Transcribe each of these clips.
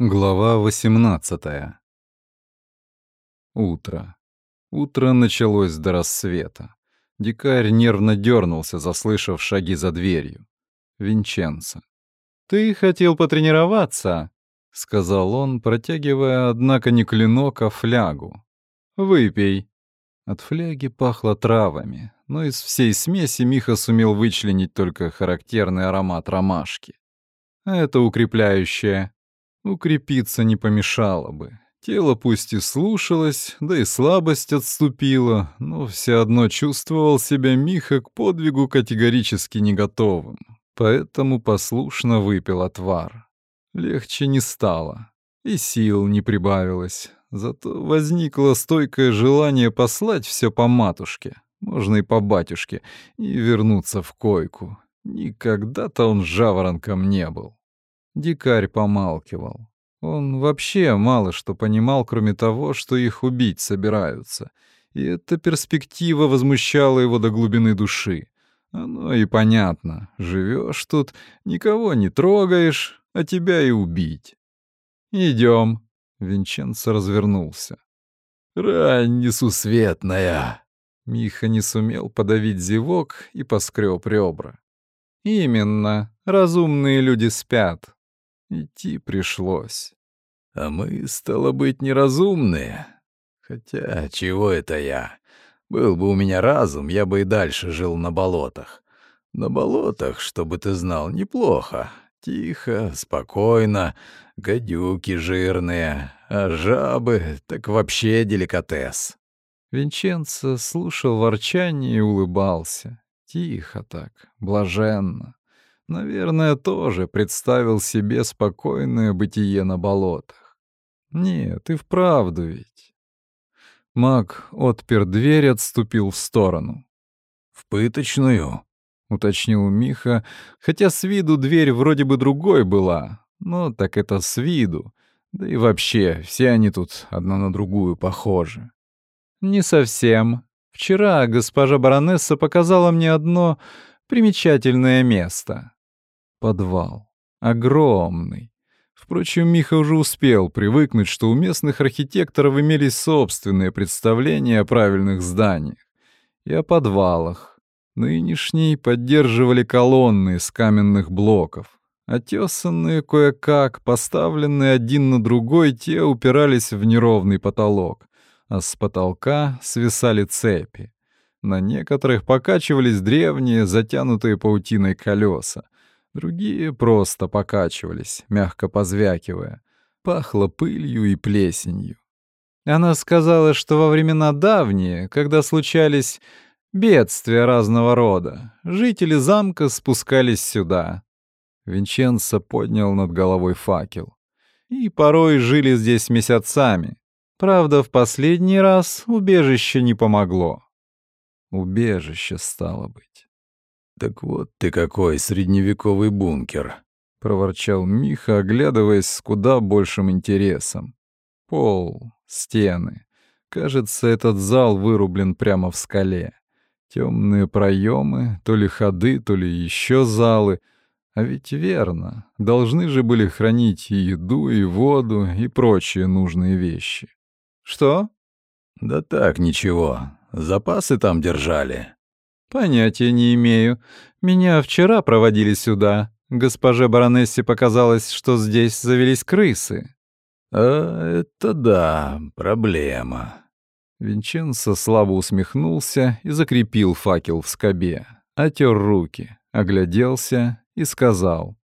Глава 18. Утро. Утро началось до рассвета. Дикарь нервно дернулся, заслышав шаги за дверью. Винченцо. «Ты хотел потренироваться», — сказал он, протягивая, однако, не клинок, а флягу. «Выпей». От фляги пахло травами, но из всей смеси Миха сумел вычленить только характерный аромат ромашки. «Это укрепляющее», Укрепиться не помешало бы. Тело пусть и слушалось, да и слабость отступила, но все одно чувствовал себя Миха к подвигу категорически не готовым. Поэтому послушно выпил отвар. Легче не стало, и сил не прибавилось. Зато возникло стойкое желание послать все по матушке, можно и по батюшке, и вернуться в койку. Никогда-то он жаворонком не был. Дикарь помалкивал. Он вообще мало что понимал, кроме того, что их убить собираются. И эта перспектива возмущала его до глубины души. Оно и понятно. Живешь тут, никого не трогаешь, а тебя и убить. Идем. Винченцо развернулся. «Рань несусветная!» Миха не сумел подавить зевок и поскреб ребра. «Именно. Разумные люди спят. Идти пришлось. А мы, стало быть, неразумные. Хотя, чего это я? Был бы у меня разум, я бы и дальше жил на болотах. На болотах, чтобы ты знал, неплохо. Тихо, спокойно, гадюки жирные, а жабы — так вообще деликатес. Винченцо слушал ворчание и улыбался. Тихо так, блаженно. Наверное, тоже представил себе спокойное бытие на болотах. Нет, и вправду ведь. Маг отпер дверь и отступил в сторону. «В пыточную?» — уточнил Миха, хотя с виду дверь вроде бы другой была, но так это с виду. Да и вообще, все они тут одна на другую похожи. «Не совсем. Вчера госпожа баронесса показала мне одно примечательное место подвал. Огромный. Впрочем, Миха уже успел привыкнуть, что у местных архитекторов имелись собственные представления о правильных зданиях и о подвалах. Нынешние поддерживали колонны из каменных блоков. Отесанные кое-как, поставленные один на другой, те упирались в неровный потолок, а с потолка свисали цепи. На некоторых покачивались древние, затянутые паутиной колеса, Другие просто покачивались, мягко позвякивая. Пахло пылью и плесенью. Она сказала, что во времена давние, когда случались бедствия разного рода, жители замка спускались сюда. Винченцо поднял над головой факел. И порой жили здесь месяцами. Правда, в последний раз убежище не помогло. Убежище, стало быть. «Так вот ты какой средневековый бункер!» — проворчал Миха, оглядываясь с куда большим интересом. Пол, стены. Кажется, этот зал вырублен прямо в скале. Темные проемы, то ли ходы, то ли еще залы. А ведь верно, должны же были хранить и еду, и воду, и прочие нужные вещи. «Что?» «Да так, ничего. Запасы там держали». «Понятия не имею. Меня вчера проводили сюда. Госпоже баронессе показалось, что здесь завелись крысы». «А это да, проблема». Винченцо слабо усмехнулся и закрепил факел в скобе, отер руки, огляделся и сказал.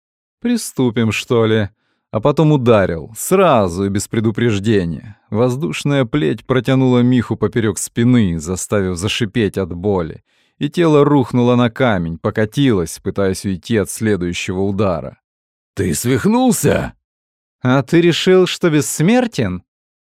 «Приступим, что ли?» А потом ударил, сразу и без предупреждения. Воздушная плеть протянула Миху поперек спины, заставив зашипеть от боли и тело рухнуло на камень, покатилось, пытаясь уйти от следующего удара. «Ты свихнулся?» «А ты решил, что бессмертен?»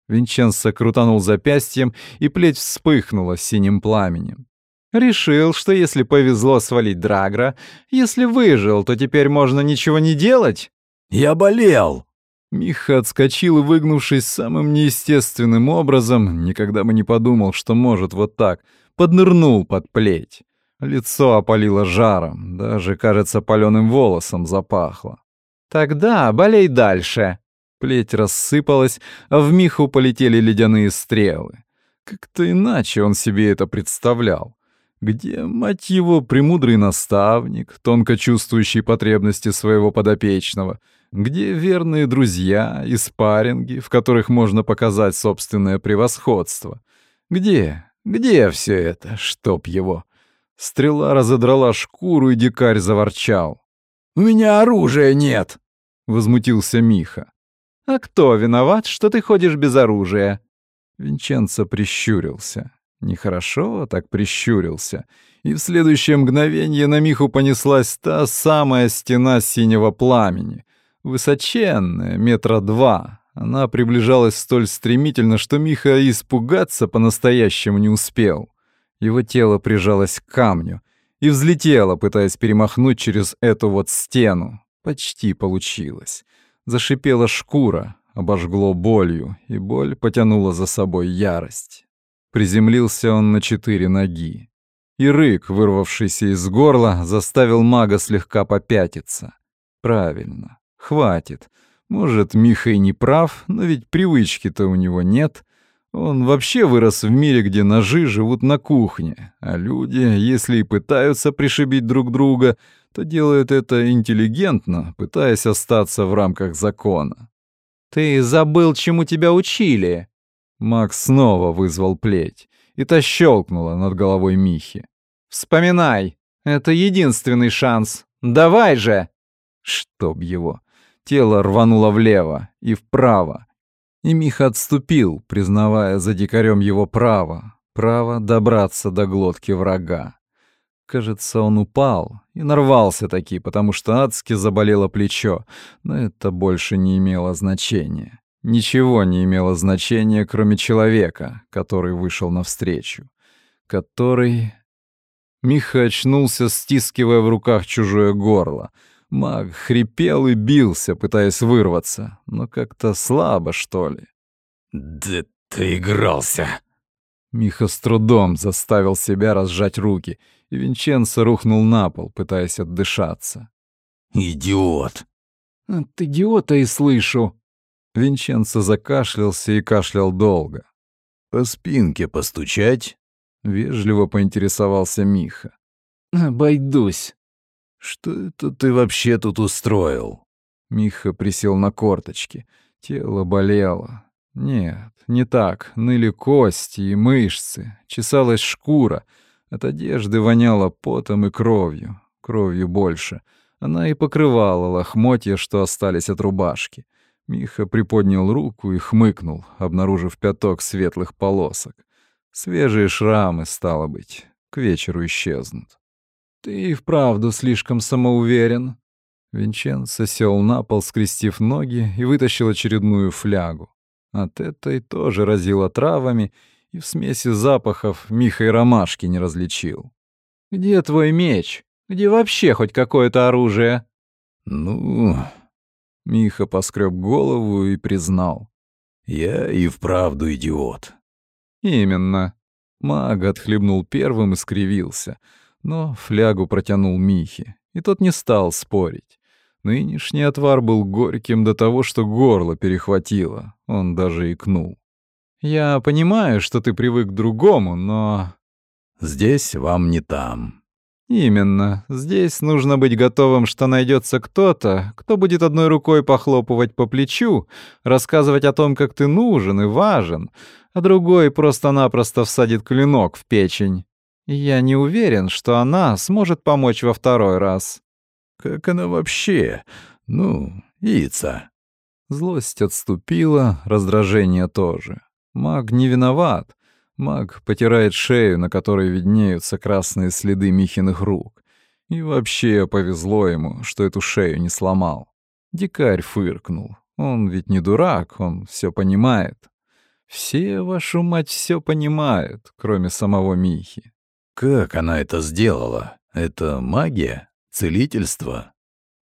Винченцо крутанул запястьем, и плеть вспыхнула синим пламенем. «Решил, что если повезло свалить Драгра, если выжил, то теперь можно ничего не делать?» «Я болел!» Миха отскочил, выгнувшись самым неестественным образом, никогда бы не подумал, что может вот так — поднырнул под плеть. Лицо опалило жаром, даже, кажется, паленым волосом запахло. «Тогда болей дальше». Плеть рассыпалась, а в Миху полетели ледяные стрелы. Как-то иначе он себе это представлял. Где, мать его, премудрый наставник, тонко чувствующий потребности своего подопечного? Где верные друзья и спарринги, в которых можно показать собственное превосходство? Где, где все это, чтоб его? Стрела разодрала шкуру, и дикарь заворчал. «У меня оружия нет!» — возмутился Миха. «А кто виноват, что ты ходишь без оружия?» Винченцо прищурился. Нехорошо так прищурился. И в следующее мгновение на Миху понеслась та самая стена синего пламени. Высоченная, метра два. Она приближалась столь стремительно, что Миха испугаться по-настоящему не успел. Его тело прижалось к камню и взлетело, пытаясь перемахнуть через эту вот стену. Почти получилось. Зашипела шкура, обожгло болью, и боль потянула за собой ярость. Приземлился он на четыре ноги. И рык, вырвавшийся из горла, заставил мага слегка попятиться. Правильно, хватит. Может, Миха и не прав, но ведь привычки-то у него нет. Он вообще вырос в мире, где ножи живут на кухне, а люди, если и пытаются пришибить друг друга, то делают это интеллигентно, пытаясь остаться в рамках закона. «Ты забыл, чему тебя учили?» Макс снова вызвал плеть, и та щелкнула над головой Михи. «Вспоминай, это единственный шанс. Давай же!» Чтоб его. Тело рвануло влево и вправо. И Миха отступил, признавая за дикарем его право. Право добраться до глотки врага. Кажется, он упал и нарвался таки, потому что адски заболело плечо, но это больше не имело значения. Ничего не имело значения, кроме человека, который вышел навстречу. Который... Миха очнулся, стискивая в руках чужое горло. Маг хрипел и бился, пытаясь вырваться, но как-то слабо, что ли. «Да ты игрался!» Миха с трудом заставил себя разжать руки, и Винченцо рухнул на пол, пытаясь отдышаться. «Идиот!» «От идиота и слышу!» Винченцо закашлялся и кашлял долго. «По спинке постучать?» — вежливо поинтересовался Миха. «Обойдусь». «Что это ты вообще тут устроил?» Миха присел на корточки. Тело болело. Нет, не так. Ныли кости и мышцы. Чесалась шкура. От одежды воняло потом и кровью. Кровью больше. Она и покрывала лохмотья, что остались от рубашки. Миха приподнял руку и хмыкнул, обнаружив пяток светлых полосок. Свежие шрамы, стало быть, к вечеру исчезнут. «Ты и вправду слишком самоуверен». Винченцо сел на пол, скрестив ноги, и вытащил очередную флягу. От этой тоже разило травами, и в смеси запахов Миха и ромашки не различил. «Где твой меч? Где вообще хоть какое-то оружие?» «Ну, Миха поскреб голову и признал. «Я и вправду идиот». «Именно». Маг отхлебнул первым и скривился, но флягу протянул Михе, и тот не стал спорить. Нынешний отвар был горьким до того, что горло перехватило, он даже икнул. «Я понимаю, что ты привык к другому, но...» «Здесь вам не там», Именно. Здесь нужно быть готовым, что найдется кто-то, кто будет одной рукой похлопывать по плечу, рассказывать о том, как ты нужен и важен, а другой просто-напросто всадит клинок в печень. Я не уверен, что она сможет помочь во второй раз. Как она вообще? Ну, яйца. Злость отступила, раздражение тоже. Маг не виноват. Маг потирает шею, на которой виднеются красные следы Михиных рук. И вообще повезло ему, что эту шею не сломал. Дикарь фыркнул. Он ведь не дурак, он все понимает. Все, вашу мать, все понимают, кроме самого Михи. Как она это сделала? Это магия? Целительство?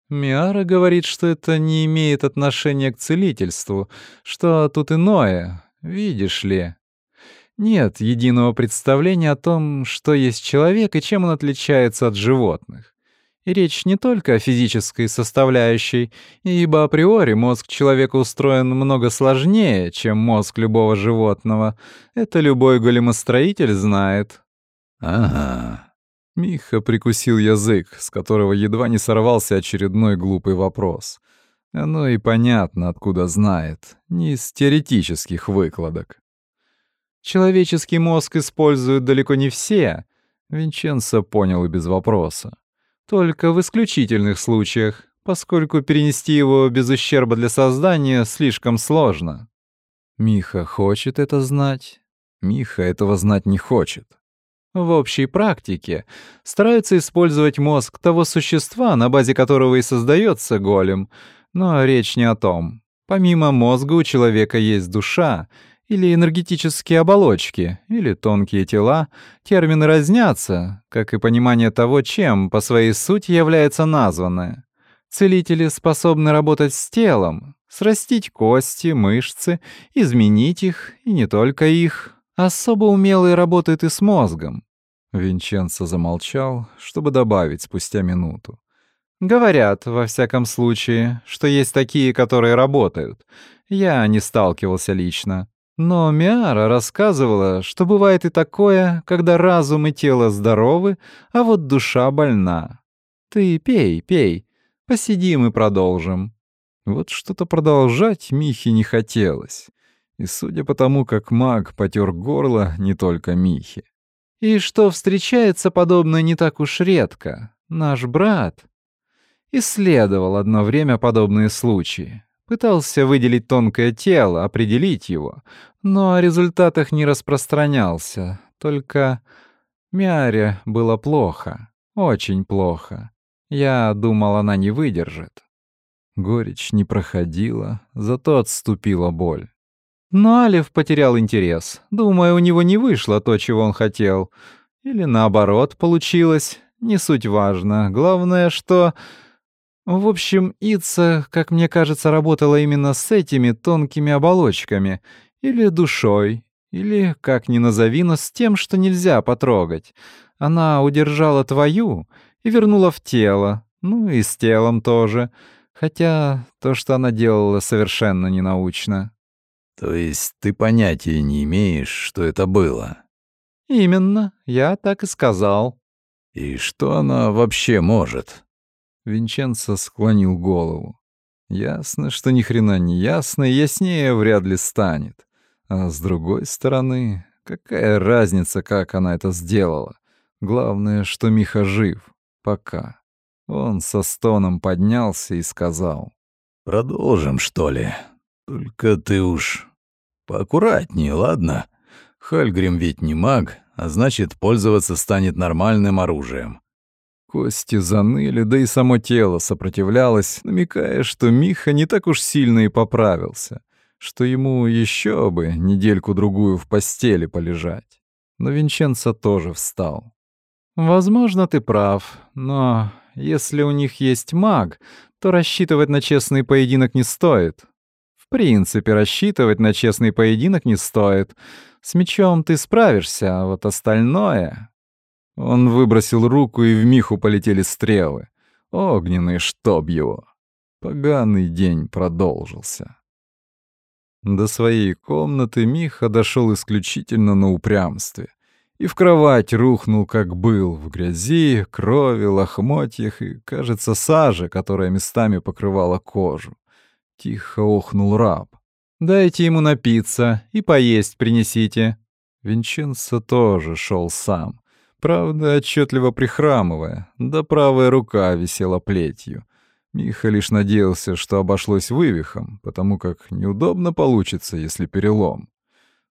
Миара говорит, что это не имеет отношения к целительству, что тут иное, видишь ли. Нет единого представления о том, что есть человек и чем он отличается от животных. И речь не только о физической составляющей, ибо априори мозг человека устроен много сложнее, чем мозг любого животного. Это любой големостроитель знает. Ага. Миха прикусил язык, с которого едва не сорвался очередной глупый вопрос. Оно и понятно, откуда знает, не из теоретических выкладок. Человеческий мозг используют далеко не все. Винченцо понял и без вопроса. Только в исключительных случаях, поскольку перенести его без ущерба для создания слишком сложно. Миха хочет это знать. Миха этого знать не хочет. В общей практике стараются использовать мозг того существа, на базе которого и создается голем, но речь не о том. Помимо мозга у человека есть душа — или энергетические оболочки, или тонкие тела, термины разнятся, как и понимание того, чем по своей сути является названное. Целители способны работать с телом, срастить кости, мышцы, изменить их, и не только их. Особо умелые работают и с мозгом. Винченцо замолчал, чтобы добавить спустя минуту. Говорят, во всяком случае, что есть такие, которые работают. Я не сталкивался лично. Но Миара рассказывала, что бывает и такое, когда разум и тело здоровы, а вот душа больна. Ты пей, пей, посидим и продолжим. Вот что-то продолжать Михе не хотелось. И судя по тому, как маг потер горло не только Михе. И что встречается подобное не так уж редко. Наш брат исследовал одно время подобные случаи. Пытался выделить тонкое тело, определить его, но о результатах не распространялся. Только Мяре было плохо, очень плохо. Я думал, она не выдержит. Горечь не проходила, зато отступила боль. Но Алиф потерял интерес. Думаю, у него не вышло то, чего он хотел. Или наоборот, получилось. Не суть важно. Главное, что в общем, Ица, как мне кажется, работала именно с этими тонкими оболочками, или душой, или, как ни назови, но с тем, что нельзя потрогать. Она удержала твою и вернула в тело, ну и с телом тоже, хотя то, что она делала, совершенно ненаучно. То есть ты понятия не имеешь, что это было? Именно, я так и сказал. И что она вообще может? Винченцо склонил голову. Ясно, что ни хрена не ясно, и яснее вряд ли станет. А с другой стороны, какая разница, как она это сделала? Главное, что Миха жив. Пока. Он со стоном поднялся и сказал. «Продолжим, что ли? Только ты уж поаккуратнее, ладно? Хальгрим ведь не маг, а значит, пользоваться станет нормальным оружием. Кости заныли, да и само тело сопротивлялось, намекая, что Миха не так уж сильно и поправился, что ему еще бы недельку-другую в постели полежать. Но Винченцо тоже встал. «Возможно, ты прав, но если у них есть маг, то рассчитывать на честный поединок не стоит. Принципе, рассчитывать на честный поединок не стоит. С мечом ты справишься, а вот остальное он выбросил руку, и в Миху полетели стрелы. Огненный, чтоб его. Поганый день продолжился. До своей комнаты Миха дошел исключительно на упрямстве. И в кровать рухнул, как был, в грязи, крови, лохмотьях и, кажется, саже, которая местами покрывала кожу. Тихо охнул раб. «Дайте ему напиться и поесть принесите». Винченцо тоже шел сам. Правда, отчетливо прихрамывая, да правая рука висела плетью. Миха лишь надеялся, что обошлось вывихом, потому как неудобно получится, если перелом.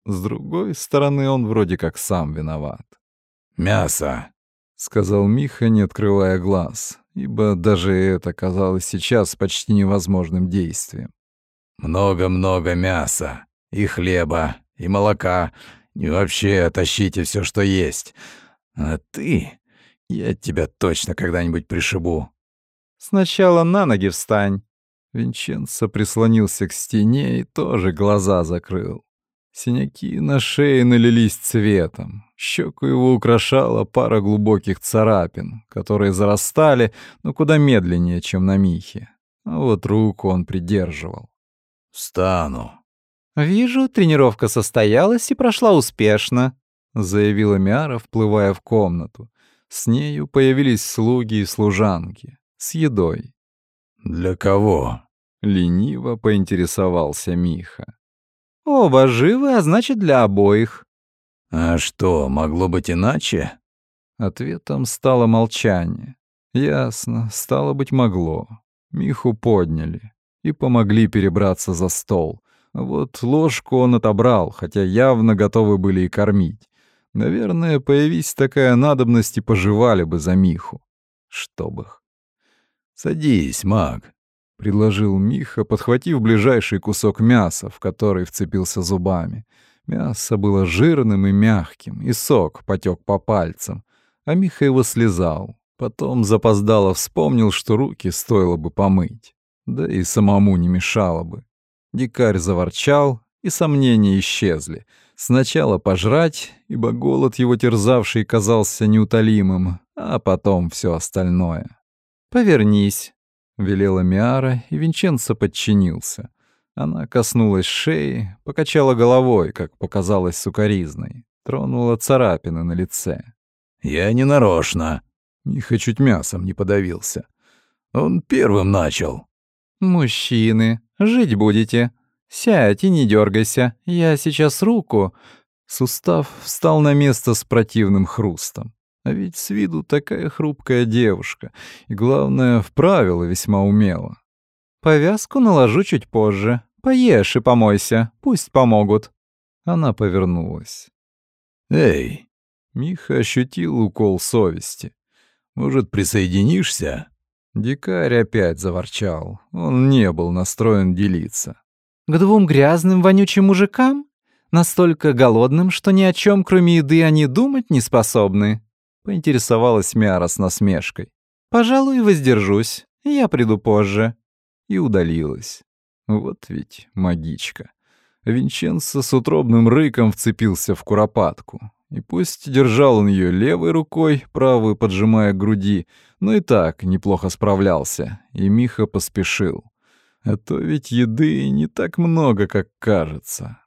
С другой стороны, он вроде как сам виноват. «Мясо!» — сказал Миха, не открывая глаз, ибо даже это казалось сейчас почти невозможным действием. «Много-много мяса, и хлеба, и молока, и вообще тащите все, что есть. А ты... Я тебя точно когда-нибудь пришибу. Сначала на ноги встань. Винченцо прислонился к стене и тоже глаза закрыл. Синяки на шее налились цветом. Щеку его украшала пара глубоких царапин, которые зарастали, но куда медленнее, чем на Михе. А вот руку он придерживал. «Встану». «Вижу, тренировка состоялась и прошла успешно», — заявила Миара, вплывая в комнату. С нею появились слуги и служанки. С едой. «Для кого?» — лениво поинтересовался Миха. «Оба живы, а значит, для обоих». «А что, могло быть иначе?» Ответом стало молчание. Ясно, стало быть, могло. Миху подняли и помогли перебраться за стол. Вот ложку он отобрал, хотя явно готовы были и кормить. Наверное, появись такая надобность и пожевали бы за Миху. Чтоб их. «Садись, маг», — предложил Миха, подхватив ближайший кусок мяса, в который вцепился зубами. Мясо было жирным и мягким, и сок потек по пальцам, а Миха его слезал. Потом запоздало вспомнил, что руки стоило бы помыть, да и самому не мешало бы. Дикарь заворчал, и сомнения исчезли. Сначала пожрать, ибо голод его терзавший казался неутолимым, а потом все остальное. «Повернись», — велела Миара, и Винченцо подчинился. Она коснулась шеи, покачала головой, как показалось сукоризной, тронула царапины на лице. «Я не нарочно». Миха чуть мясом не подавился. «Он первым начал». «Мужчины, жить будете. Сядь и не дергайся. Я сейчас руку». Сустав встал на место с противным хрустом. А ведь с виду такая хрупкая девушка, и, главное, вправила весьма умело. «Повязку наложу чуть позже. Поешь и помойся, пусть помогут». Она повернулась. «Эй!» Миха ощутил укол совести. «Может, присоединишься?» Дикарь опять заворчал. Он не был настроен делиться. «К двум грязным вонючим мужикам? Настолько голодным, что ни о чем, кроме еды, они думать не способны?» Поинтересовалась Мяра с насмешкой. «Пожалуй, воздержусь. Я приду позже». И удалилась. Вот ведь магичка. Винченцо с утробным рыком вцепился в куропатку. И пусть держал он ее левой рукой, правую поджимая к груди, но и так неплохо справлялся, и Миха поспешил. А то ведь еды не так много, как кажется.